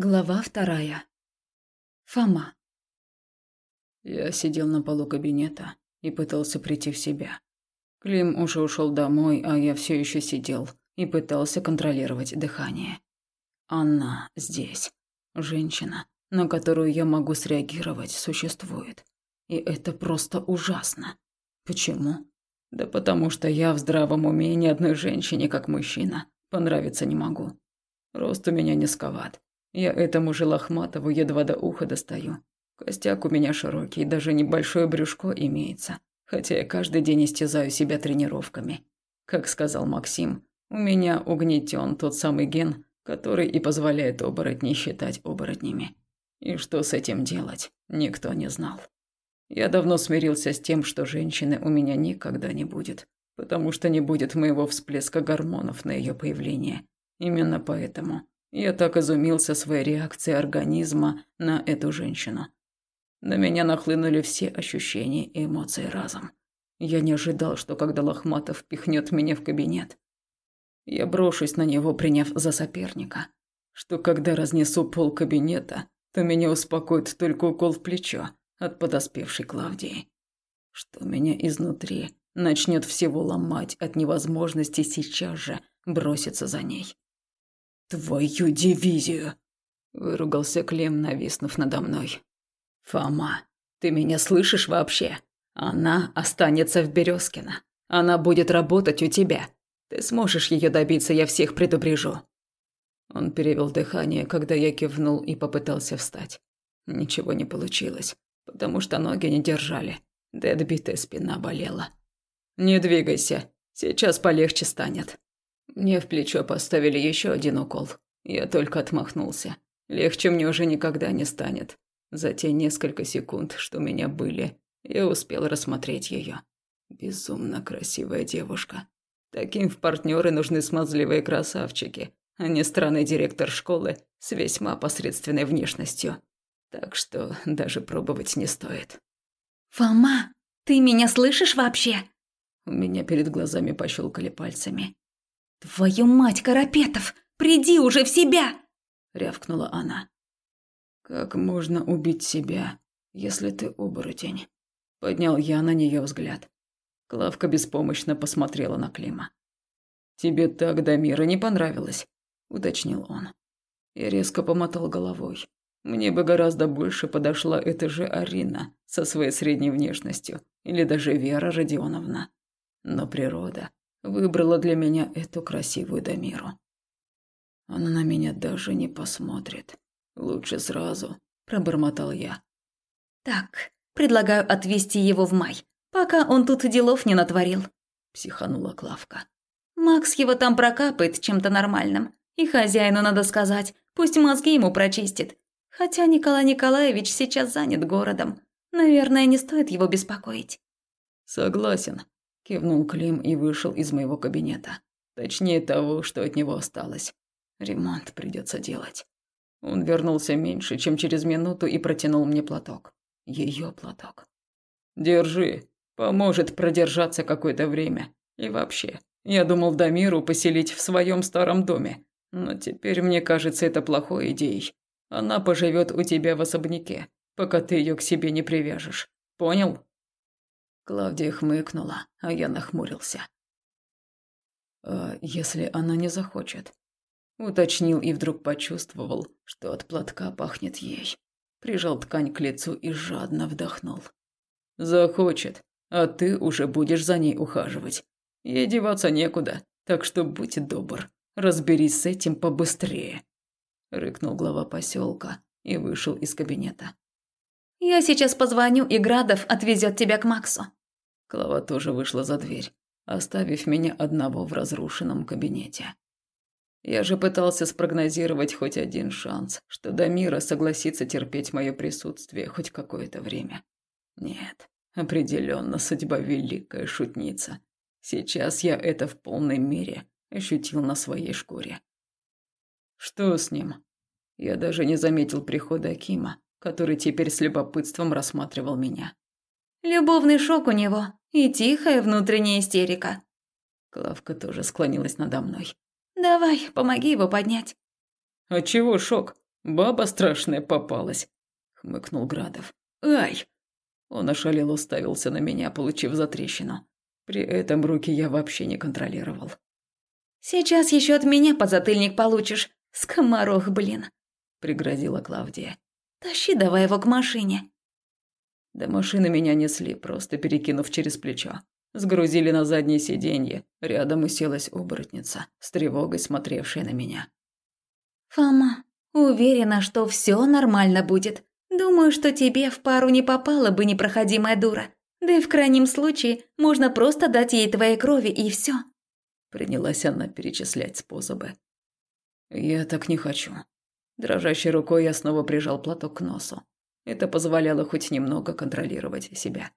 Глава вторая. Фома. Я сидел на полу кабинета и пытался прийти в себя. Клим уже ушел домой, а я все еще сидел и пытался контролировать дыхание. Она здесь. Женщина, на которую я могу среагировать, существует. И это просто ужасно. Почему? Да потому что я в здравом уме ни одной женщине, как мужчина, понравиться не могу. Рост у меня низковат. Я этому же Лохматову едва до уха достаю. Костяк у меня широкий, даже небольшое брюшко имеется. Хотя я каждый день истязаю себя тренировками. Как сказал Максим, у меня угнетен тот самый ген, который и позволяет оборотней считать оборотнями. И что с этим делать, никто не знал. Я давно смирился с тем, что женщины у меня никогда не будет, потому что не будет моего всплеска гормонов на ее появление. Именно поэтому я так изумился своей реакцией организма на эту женщину. На меня нахлынули все ощущения и эмоции разом. Я не ожидал, что когда Лохматов пихнет меня в кабинет, я брошусь на него, приняв за соперника. Что когда разнесу пол кабинета, то меня успокоит только укол в плечо от подоспевшей Клавдии. Что меня изнутри начнет всего ломать от невозможности сейчас же броситься за ней. «Твою дивизию!» – выругался Клим, нависнув надо мной. «Фома, ты меня слышишь вообще? Она останется в Березкино. Она будет работать у тебя. Ты сможешь ее добиться, я всех предупрежу». Он перевел дыхание, когда я кивнул и попытался встать. Ничего не получилось, потому что ноги не держали, да отбитая спина болела. «Не двигайся, сейчас полегче станет», мне в плечо поставили еще один укол. Я только отмахнулся. Легче мне уже никогда не станет. За те несколько секунд, что у меня были, я успел рассмотреть ее. Безумно красивая девушка. Таким в партнеры нужны смазливые красавчики, а не странный директор школы с весьма посредственной внешностью. Так что даже пробовать не стоит. «Фома, ты меня слышишь вообще?» У меня перед глазами пощелкали пальцами. «Твою мать, Карапетов, приди уже в себя!» – рявкнула она. «Как можно убить себя, если ты оборотень?» Поднял я на нее взгляд. Клавка беспомощно посмотрела на Клима. «Тебе так до мира не понравилось?» – уточнил он. Я резко помотал головой. Мне бы гораздо больше подошла эта же Арина со своей средней внешностью, или даже Вера Родионовна. Но природа выбрала для меня эту красивую Дамиру. Она на меня даже не посмотрит. Лучше сразу, пробормотал я. Так, предлагаю отвезти его в май, пока он тут делов не натворил, психанула Клавка. Макс его там прокапает чем-то нормальным, и хозяину надо сказать, пусть мозги ему прочистит. Хотя Николай Николаевич сейчас занят городом. Наверное, не стоит его беспокоить. Согласен, Кивнул Клим и вышел из моего кабинета. Точнее того, что от него осталось. Ремонт придется делать. Он вернулся меньше, чем через минуту и протянул мне платок. Ее платок. Держи. Поможет продержаться какое-то время. И вообще, я думал Дамиру поселить в своем старом доме. Но теперь мне кажется это плохой идеей. Она поживет у тебя в особняке, пока ты ее к себе не привяжешь. Понял? Клавдия хмыкнула, а я нахмурился. «А если она не захочет?» Уточнил и вдруг почувствовал, что от платка пахнет ей. Прижал ткань к лицу и жадно вдохнул. «Захочет, а ты уже будешь за ней ухаживать. Ей деваться некуда, так что будь добр, разберись с этим побыстрее», – рыкнул глава поселка и вышел из кабинета. «Я сейчас позвоню, и Градов отвезет тебя к Максу», Клава тоже вышла за дверь, оставив меня одного в разрушенном кабинете. Я же пытался спрогнозировать хоть один шанс, что Дамира согласится терпеть мое присутствие хоть какое-то время. Нет, определенно судьба великая шутница. Сейчас я это в полной мере ощутил на своей шкуре. Что с ним? Я даже не заметил прихода Акима, который теперь с любопытством рассматривал меня. Любовный шок у него, и тихая внутренняя истерика. Клавка тоже склонилась надо мной. «Давай, помоги его поднять». «А чего шок? Баба страшная попалась», – хмыкнул Градов. «Ай!» Он ошалел уставился на меня, получив затрещину. При этом руки я вообще не контролировал. «Сейчас еще от меня подзатыльник получишь, скоморох, блин», – пригрозила Клавдия. «Тащи давай его к машине». До машины меня несли, просто перекинув через плечо. Сгрузили на заднее сиденье. Рядом уселась оборотница, с тревогой смотревшая на меня. «Фома, уверена, что все нормально будет. Думаю, что тебе в пару не попала бы непроходимая дура. Да и в крайнем случае можно просто дать ей твоей крови и все. Принялась она перечислять способы. «Я так не хочу». Дрожащей рукой я снова прижал платок к носу. Это позволяло хоть немного контролировать себя.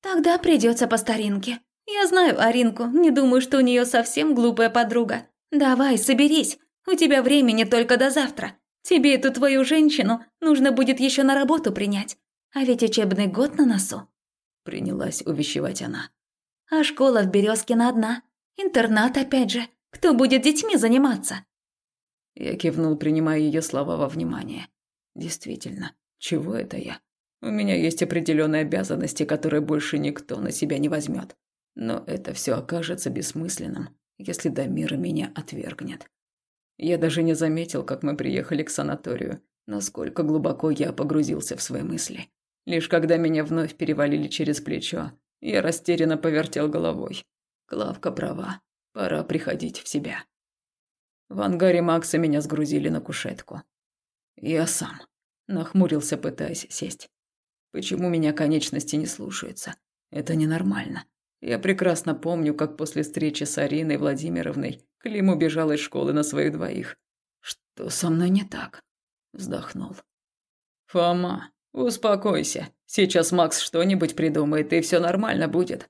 «Тогда придется по старинке. Я знаю Аринку, не думаю, что у нее совсем глупая подруга. Давай, соберись, у тебя времени только до завтра. Тебе эту твою женщину нужно будет еще на работу принять. А ведь учебный год на носу». Принялась увещевать она. «А школа в Березкино одна. Интернат опять же. Кто будет детьми заниматься?» Я кивнул, принимая ее слова во внимание. «Действительно, чего это я? У меня есть определенные обязанности, которые больше никто на себя не возьмет. Но это все окажется бессмысленным, если Дамира меня отвергнет. Я даже не заметил, как мы приехали к санаторию, насколько глубоко я погрузился в свои мысли. Лишь когда меня вновь перевалили через плечо, я растерянно повертел головой. Клавка права, пора приходить в себя. В ангаре Макса меня сгрузили на кушетку. Я сам. Нахмурился, пытаясь сесть. Почему меня конечности не слушаются? Это ненормально. Я прекрасно помню, как после встречи с Ариной Владимировной Клим убежал из школы на своих двоих. Что со мной не так? Вздохнул. Фома, успокойся. Сейчас Макс что-нибудь придумает, и все нормально будет.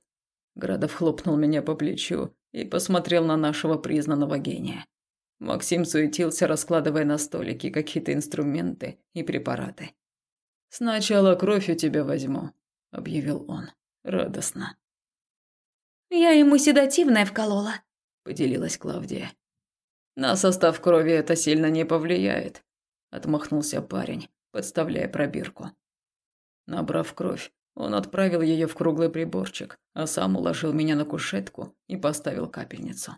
Градов хлопнул меня по плечу и посмотрел на нашего признанного гения. Максим суетился, раскладывая на столике какие-то инструменты и препараты. «Сначала кровь у тебя возьму», – объявил он, радостно. «Я ему седативное вколола», – поделилась Клавдия. «На состав крови это сильно не повлияет», – отмахнулся парень, подставляя пробирку. Набрав кровь, он отправил ее в круглый приборчик, а сам уложил меня на кушетку и поставил капельницу.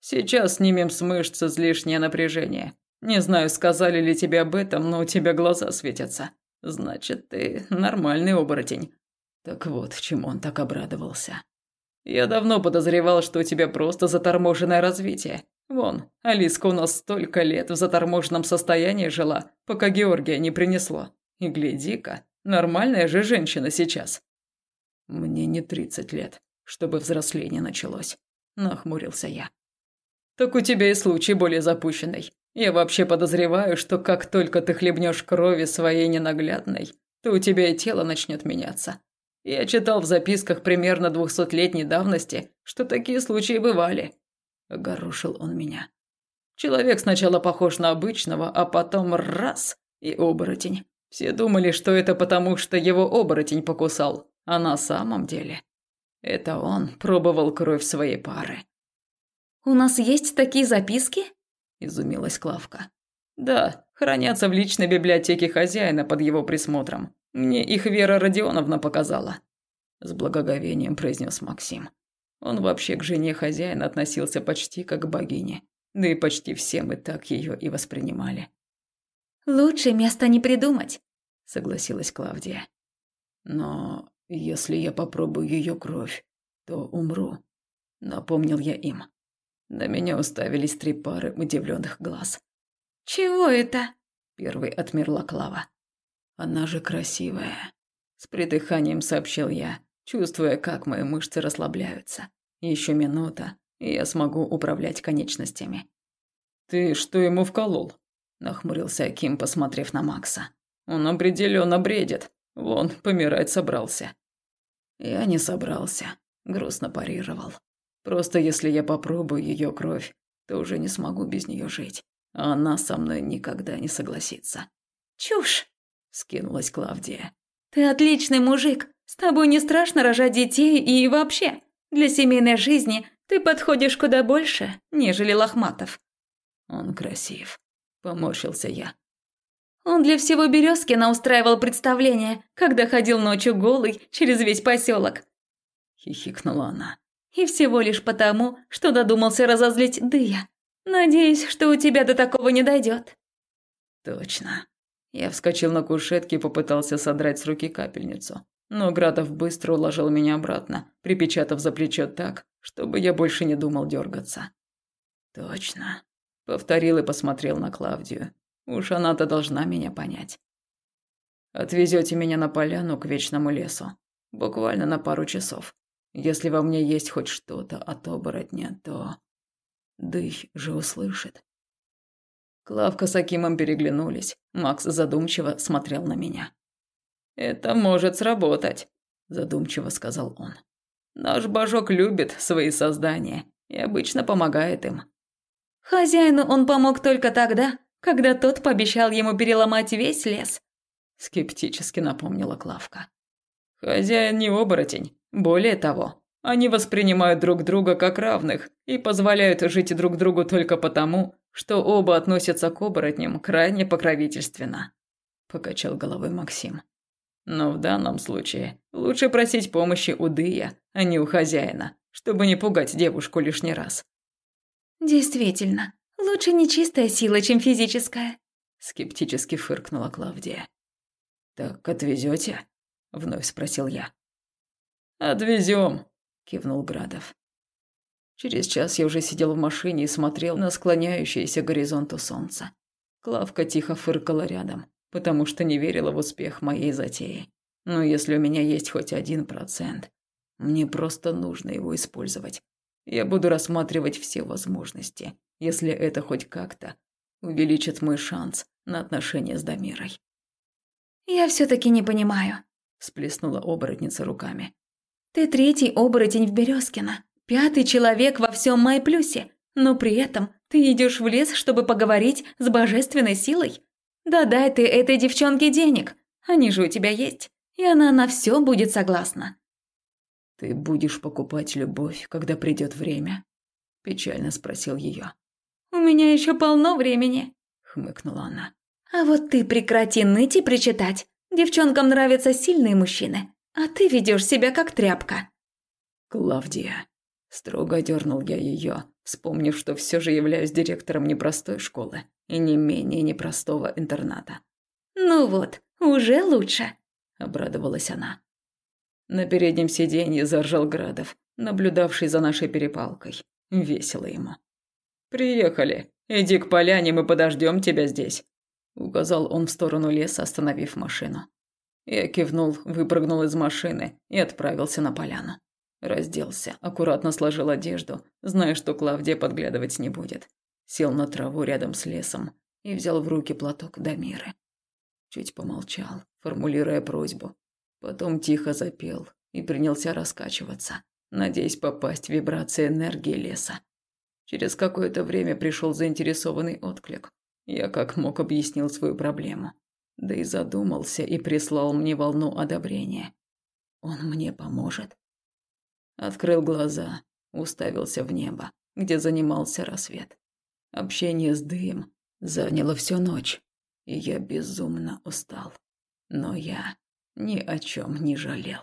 «Сейчас снимем с мышц излишнее напряжение. Не знаю, сказали ли тебе об этом, но у тебя глаза светятся. Значит, ты нормальный оборотень». Так вот, чему он так обрадовался. Я давно подозревал, что у тебя просто заторможенное развитие. Вон, Алиска у нас столько лет в заторможенном состоянии жила, пока Георгия не принесло. И гляди-ка, нормальная же женщина сейчас. Мне не тридцать лет, чтобы взросление началось. Нахмурился я. Так у тебя и случай более запущенный. Я вообще подозреваю, что как только ты хлебнешь крови своей ненаглядной, то у тебя и тело начнет меняться. Я читал в записках примерно двухсотлетней давности, что такие случаи бывали. Огорошил он меня. Человек сначала похож на обычного, а потом раз – и оборотень. Все думали, что это потому, что его оборотень покусал, а на самом деле это он пробовал кровь своей пары. «У нас есть такие записки?» – изумилась Клавка. «Да, хранятся в личной библиотеке хозяина под его присмотром. Мне их Вера Родионовна показала», – с благоговением произнес Максим. Он вообще к жене хозяина относился почти как к богине, да и почти все мы так ее и воспринимали. «Лучше места не придумать», – согласилась Клавдия. «Но если я попробую ее кровь, то умру», – напомнил я им. На меня уставились три пары удивленных глаз. «Чего это?» – первой отмерла Клава. Она же красивая. С придыханием сообщил я, чувствуя, как мои мышцы расслабляются. Еще минута, и я смогу управлять конечностями. «Ты что ему вколол?» – нахмурился Аким, посмотрев на Макса. «Он определенно бредит. Вон, помирать собрался». Я не собрался, грустно парировал. Просто если я попробую ее кровь, то уже не смогу без нее жить. А она со мной никогда не согласится. «Чушь!» – скинулась Клавдия. «Ты отличный мужик. С тобой не страшно рожать детей и вообще. Для семейной жизни ты подходишь куда больше, нежели Лохматов». Он красив. – поморщился я. Он для всего Березкина устраивал представление, когда ходил ночью голый через весь поселок. Хихикнула она. И всего лишь потому, что додумался разозлить Дыя. Надеюсь, что у тебя до такого не дойдет. Точно. Я вскочил на кушетке и попытался содрать с руки капельницу. Но Градов быстро уложил меня обратно, припечатав за плечо так, чтобы я больше не думал дергаться. Точно. Повторил и посмотрел на Клавдию. Уж она-то должна меня понять. Отвезете меня на поляну к вечному лесу. Буквально на пару часов. Если во мне есть хоть что-то от оборотня, то... Дых же услышит. Клавка с Акимом переглянулись. Макс задумчиво смотрел на меня. «Это может сработать», – задумчиво сказал он. «Наш божок любит свои создания и обычно помогает им». «Хозяину он помог только тогда, когда тот пообещал ему переломать весь лес», – скептически напомнила Клавка. «Хозяин не оборотень. Более того, они воспринимают друг друга как равных и позволяют жить друг другу только потому, что оба относятся к оборотням крайне покровительственно», – покачал головой Максим. «Но в данном случае лучше просить помощи у Дыя, а не у хозяина, чтобы не пугать девушку лишний раз». «Действительно, лучше нечистая сила, чем физическая», – скептически фыркнула Клавдия. «Так отвезете? вновь спросил я. «Отвезем», – кивнул Градов. Через час я уже сидел в машине и смотрел на склоняющееся к горизонту солнце. Клавка тихо фыркала рядом, потому что не верила в успех моей затеи. Но если у меня есть хоть один процент, мне просто нужно его использовать. Я буду рассматривать все возможности, если это хоть как-то увеличит мой шанс на отношения с Дамирой. «Я все-таки не понимаю», – сплеснула оборотница руками. «Ты третий оборотень в Березкино. Пятый человек во всем Майплюсе, но при этом ты идешь в лес, чтобы поговорить с божественной силой. Да дай ты этой девчонке денег, они же у тебя есть, и она на все будет согласна. Ты будешь покупать любовь, когда придет время? Печально спросил ее. У меня еще полно времени, хмыкнула она. А вот ты прекрати ныть и причитать. Девчонкам нравятся сильные мужчины, а ты ведешь себя как тряпка. Клавдия, Строго дернул я ее, вспомнив, что все же являюсь директором непростой школы и не менее непростого интерната. «Ну вот, уже лучше», – обрадовалась она. На переднем сиденье заржал Градов, наблюдавший за нашей перепалкой. Весело ему. «Приехали. Иди к поляне, мы подождем тебя здесь», – указал он в сторону леса, остановив машину. Я кивнул, выпрыгнул из машины и отправился на поляну. Разделся, аккуратно сложил одежду, зная, что Клавдия подглядывать не будет. Сел на траву рядом с лесом и взял в руки платок Дамиры. Чуть помолчал, формулируя просьбу. Потом тихо запел и принялся раскачиваться, надеясь попасть в вибрации энергии леса. Через какое-то время пришел заинтересованный отклик. Я как мог объяснил свою проблему. Да и задумался и прислал мне волну одобрения. Он мне поможет? Открыл глаза, уставился в небо, где занимался рассвет. Общение с дым заняло всю ночь, и я безумно устал. Но я ни о чем не жалел.